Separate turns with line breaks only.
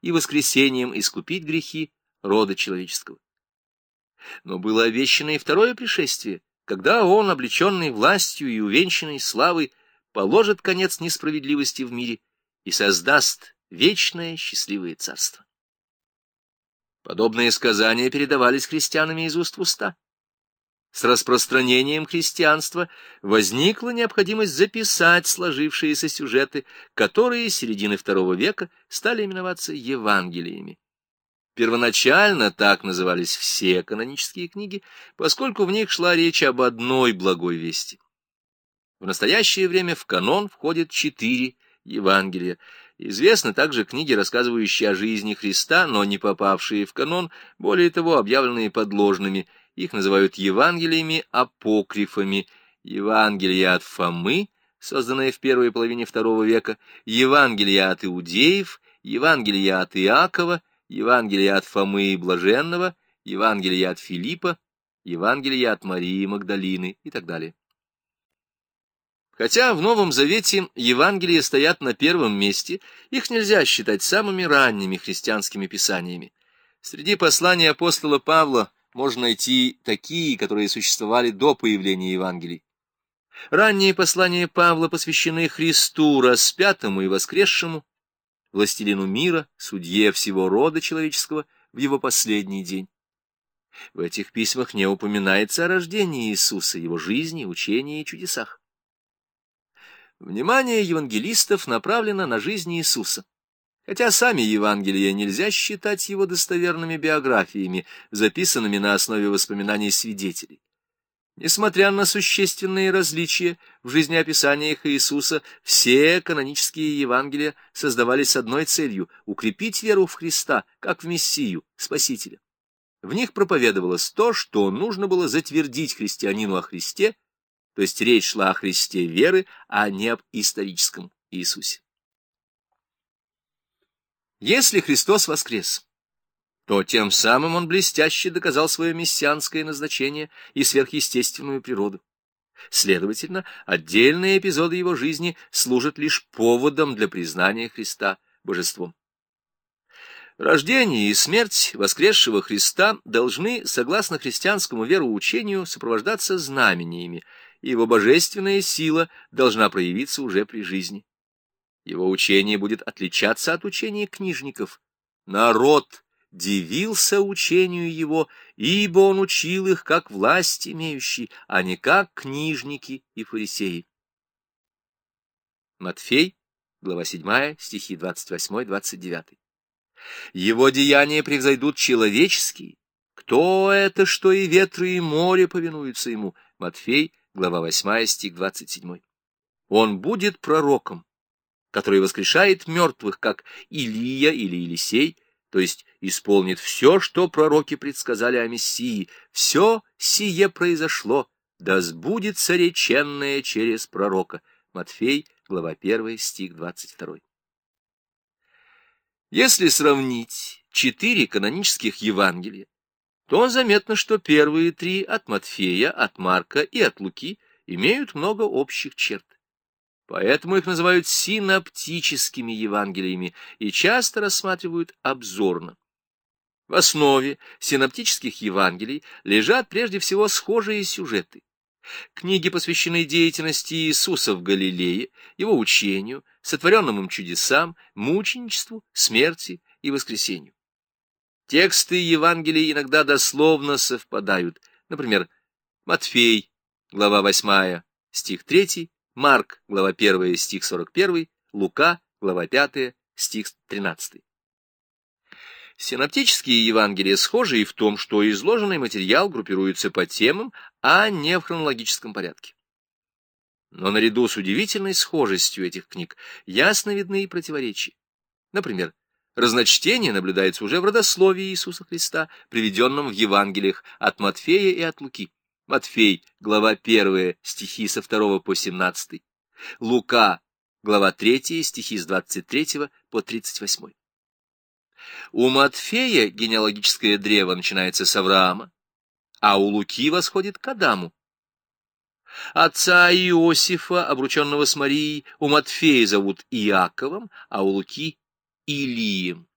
и воскресением искупить грехи рода человеческого. Но было обещано и второе пришествие, когда он, облеченный властью и увенчанный славой, положит конец несправедливости в мире и создаст вечное счастливое царство. Подобные сказания передавались христианами из уст в уста. С распространением христианства возникла необходимость записать сложившиеся сюжеты, которые с середины II века стали именоваться Евангелиями. Первоначально так назывались все канонические книги, поскольку в них шла речь об одной благой вести. В настоящее время в канон входят четыре Евангелия. Известны также книги, рассказывающие о жизни Христа, но не попавшие в канон, более того, объявленные подложными – их называют Евангелиями-апокрифами, Евангелие от Фомы, созданное в первой половине второго века, Евангелие от Иудеев, Евангелие от Иакова, Евангелие от Фомы и Блаженного, Евангелие от Филиппа, Евангелие от Марии Магдалины и так далее. Хотя в Новом Завете Евангелия стоят на первом месте, их нельзя считать самыми ранними христианскими писаниями. Среди посланий апостола Павла можно найти такие, которые существовали до появления Евангелий. Ранние послания Павла посвящены Христу, распятому и воскресшему, властелину мира, судье всего рода человеческого в его последний день. В этих письмах не упоминается о рождении Иисуса, его жизни, учении и чудесах. Внимание евангелистов направлено на жизнь Иисуса. Хотя сами Евангелия нельзя считать его достоверными биографиями, записанными на основе воспоминаний свидетелей. Несмотря на существенные различия в жизнеописаниях Иисуса, все канонические Евангелия создавались с одной целью — укрепить веру в Христа, как в Мессию, Спасителя. В них проповедовалось то, что нужно было затвердить христианину о Христе, то есть речь шла о Христе веры, а не об историческом Иисусе. Если Христос воскрес, то тем самым он блестяще доказал свое мессианское назначение и сверхъестественную природу. Следовательно, отдельные эпизоды его жизни служат лишь поводом для признания Христа божеством. Рождение и смерть воскресшего Христа должны, согласно христианскому вероучению, сопровождаться знамениями, и его божественная сила должна проявиться уже при жизни. Его учение будет отличаться от учения книжников. Народ дивился учению его, ибо он учил их как власть имеющий, а не как книжники и фарисеи. Матфей, глава 7, стихи 28-29. Его деяния превзойдут человеческие. Кто это, что и ветры, и море повинуются ему? Матфей, глава 8, стих 27. Он будет пророком который воскрешает мертвых, как Илия или Елисей, то есть исполнит все, что пророки предсказали о Мессии. Все сие произошло, да сбудется реченное через пророка. Матфей, глава 1, стих 22. Если сравнить четыре канонических Евангелия, то заметно, что первые три от Матфея, от Марка и от Луки имеют много общих черт. Поэтому их называют синоптическими Евангелиями и часто рассматривают обзорно. В основе синоптических Евангелий лежат прежде всего схожие сюжеты. Книги посвящены деятельности Иисуса в Галилее, его учению, сотворенным им чудесам, мученичеству, смерти и воскресению. Тексты Евангелий иногда дословно совпадают. Например, Матфей, глава 8, стих 3, Марк, глава 1, стих 41, Лука, глава 5, стих 13. Синоптические Евангелия схожи и в том, что изложенный материал группируется по темам, а не в хронологическом порядке. Но наряду с удивительной схожестью этих книг ясно видны и противоречия. Например, разночтение наблюдается уже в родословии Иисуса Христа, приведенном в Евангелиях от Матфея и от Луки. Матфей, глава 1, стихи со 2 по 17, Лука, глава 3, стихи с 23 по 38. У Матфея генеалогическое древо начинается с Авраама, а у Луки восходит к Адаму. Отца Иосифа, обрученного с Марией, у Матфея зовут Иаковом, а у Луки — Илием.